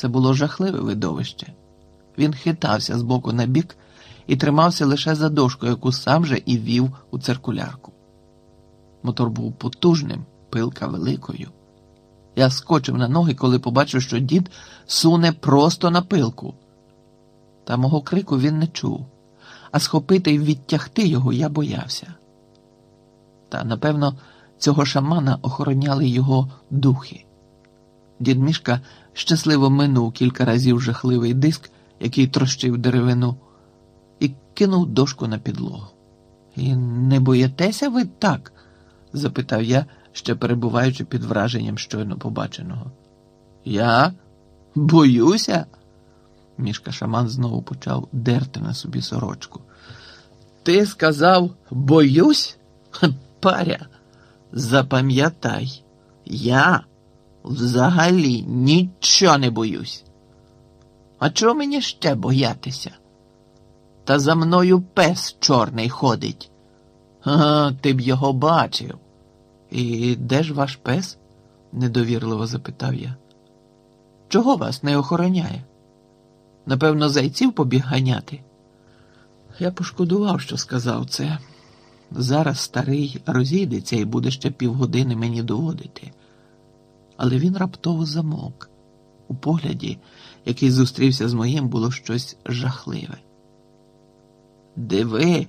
Це було жахливе видовище. Він хитався з боку на бік і тримався лише за дошку, яку сам же і вів у циркулярку. Мотор був потужним, пилка великою. Я скочив на ноги, коли побачив, що дід суне просто на пилку. Та мого крику він не чув, а схопити й відтягти його я боявся. Та, напевно, цього шамана охороняли його духи. Дід Мішка щасливо минув кілька разів жахливий диск, який трощив деревину, і кинув дошку на підлогу. І не боїтеся ви так? запитав я, ще перебуваючи під враженням щойно побаченого. Я боюся? Мішка шаман знову почав дерти на собі сорочку. Ти сказав боюсь? Паря, запам'ятай, я взагалі нічого не боюсь. А чого мені ще боятися? Та за мною пес чорний ходить. А, ти б його бачив. І де ж ваш пес? недовірливо запитав я. Чого вас не охороняє? Напевно, зайців побіг ганяти. Я пошкодував, що сказав це. Зараз старий розійдеться і буде ще півгодини мені доводити. Але він раптово замовк. У погляді, який зустрівся з моїм, було щось жахливе. Диви,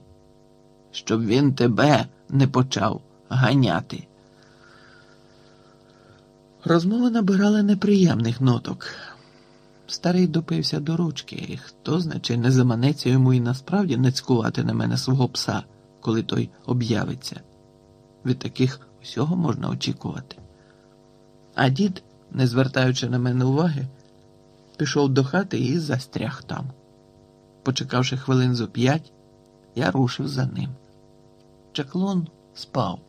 щоб він тебе не почав ганяти. Розмови набирали неприємних ноток. Старий допився до ручки, і хто значить, не заманеться йому і насправді не цькувати на мене свого пса, коли той об'явиться. Від таких усього можна очікувати. А дід, не звертаючи на мене уваги, пішов до хати і застряг там. Почекавши хвилин зо п'ять, я рушив за ним. Чаклун спав,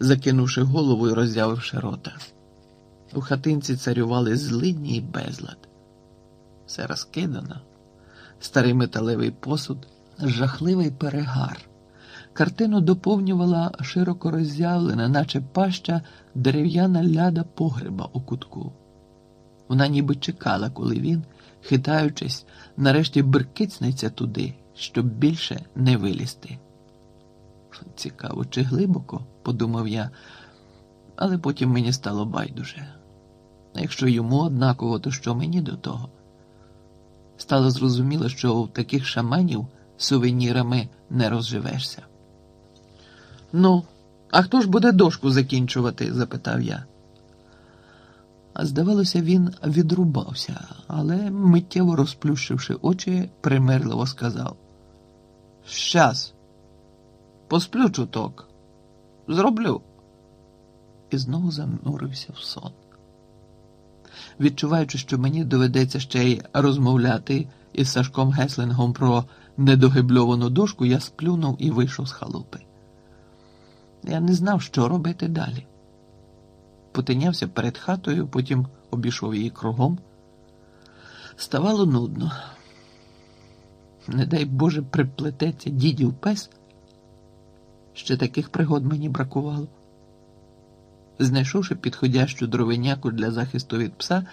закинувши голову і роззявивши рота. У хатинці царювали злидні й безлад. Все розкидано, старий металевий посуд, жахливий перегар. Картину доповнювала широко роззявлена, наче паща дерев'яна ляда погреба у кутку. Вона ніби чекала, коли він, хитаючись, нарешті беркицнеться туди, щоб більше не вилізти. Цікаво, чи глибоко, подумав я, але потім мені стало байдуже. Якщо йому однаково, то що мені до того? Стало зрозуміло, що у таких шаманів сувенірами не розживешся. Ну, а хто ж буде дошку закінчувати? запитав я. Здавалося, він відрубався, але, миттєво розплющивши очі, примирливо сказав: Щас, посплю чуток, зроблю. І знову занурився в сон. Відчуваючи, що мені доведеться ще й розмовляти із Сашком Геслингом про недогибльовану дошку, я сплюнув і вийшов з халупи. Я не знав, що робити далі. Потинявся перед хатою, потім обійшов її кругом. Ставало нудно. Не дай Боже, приплететься дідів пес. Ще таких пригод мені бракувало. Знайшовши підходящу дровиняку для захисту від пса,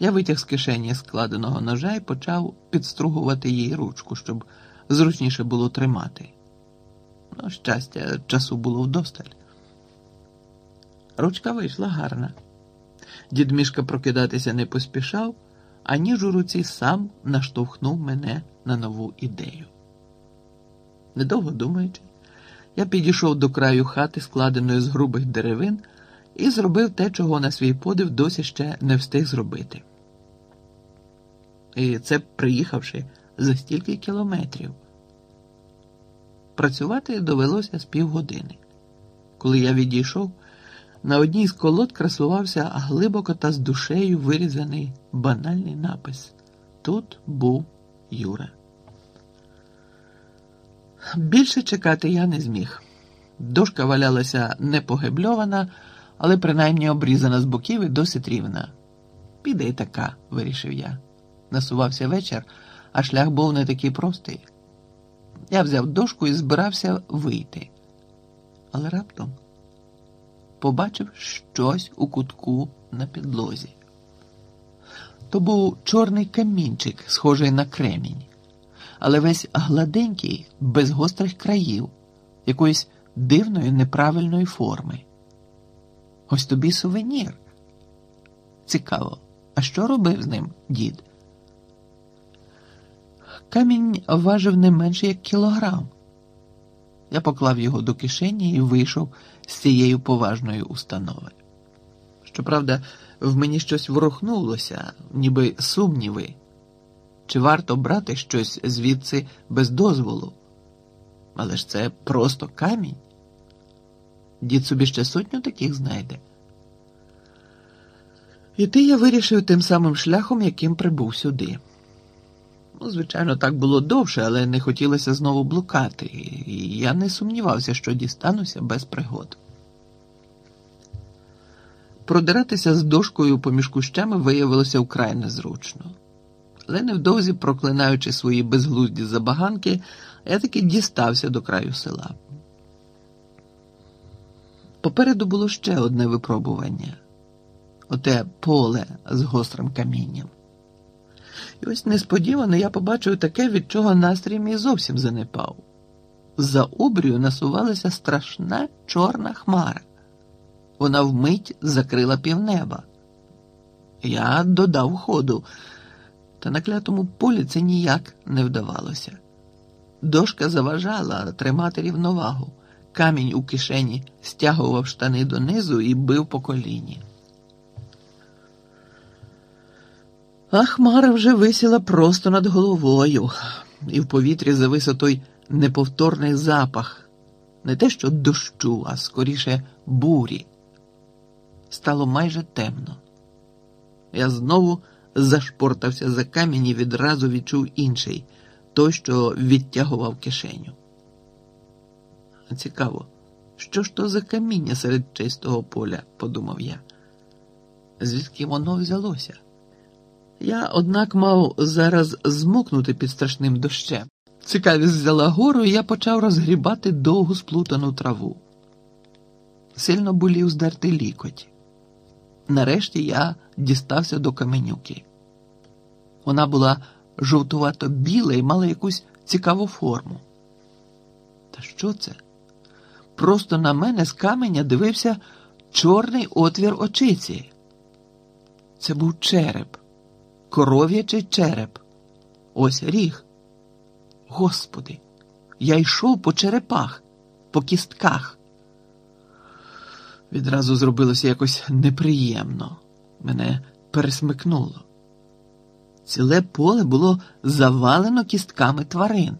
я витяг з кишені складеного ножа і почав підстругувати їй ручку, щоб зручніше було тримати. Ну, щастя, часу було вдосталь. Ручка вийшла гарна. Дід Мішка прокидатися не поспішав, а ніж у руці сам наштовхнув мене на нову ідею. Недовго думаючи, я підійшов до краю хати, складеної з грубих деревин, і зробив те, чого на свій подив досі ще не встиг зробити. І це приїхавши за стільки кілометрів. Працювати довелося з півгодини. Коли я відійшов, на одній з колод красувався глибоко та з душею вирізаний банальний напис Тут був Юра. Більше чекати я не зміг. Дошка валялася непогибльована, але принаймні обрізана з боків і досить рівна. Піде й така, вирішив я. Насувався вечір, а шлях був не такий простий. Я взяв дошку і збирався вийти. Але раптом побачив щось у кутку на підлозі. То був чорний камінчик, схожий на кремінь, але весь гладенький, без гострих країв, якоїсь дивної неправильної форми. Ось тобі сувенір. Цікаво, а що робив з ним дід? Камінь важив не менше як кілограм. Я поклав його до кишені і вийшов з цією поважною установи. Щоправда, в мені щось ворухнулося, ніби сумніви, чи варто брати щось звідси без дозволу. Але ж це просто камінь. Дід собі ще сотню таких знайде. Іти я вирішив тим самим шляхом, яким прибув сюди. Ну, звичайно, так було довше, але не хотілося знову блукати, і я не сумнівався, що дістануся без пригод. Продиратися з дошкою поміж кущами виявилося вкрай незручно. Але невдовзі, проклинаючи свої безглузді забаганки, я таки дістався до краю села. Попереду було ще одне випробування оте поле з гострим камінням. І ось несподівано я побачив таке, від чого настрій мій зовсім занепав. За обрію насувалася страшна чорна хмара. Вона вмить закрила півнеба. Я додав ходу, та на клятому полі це ніяк не вдавалося. Дошка заважала тримати рівновагу. Камінь у кишені стягував штани донизу і бив по коліні. А хмара вже висіла просто над головою, і в повітрі завис той неповторний запах, не те що дощу, а скоріше бурі. Стало майже темно. Я знову зашпортався за камінь і відразу відчув інший, той, що відтягував кишеню. Цікаво, що ж то за каміння серед чистого поля, подумав я. Звідки воно взялося? Я, однак, мав зараз змокнути під страшним дощем. Цікавість взяла гору, і я почав розгрібати довгу сплутану траву. Сильно болів здерти лікоть. Нарешті я дістався до каменюки. Вона була жовтувато біла і мала якусь цікаву форму. Та що це? Просто на мене з каменя дивився чорний отвір очиці. Це був череп коров'ячий череп. Ось ріг. Господи, я йшов по черепах, по кістках. Відразу зробилося якось неприємно. Мене пересмикнуло. Ціле поле було завалено кістками тварин.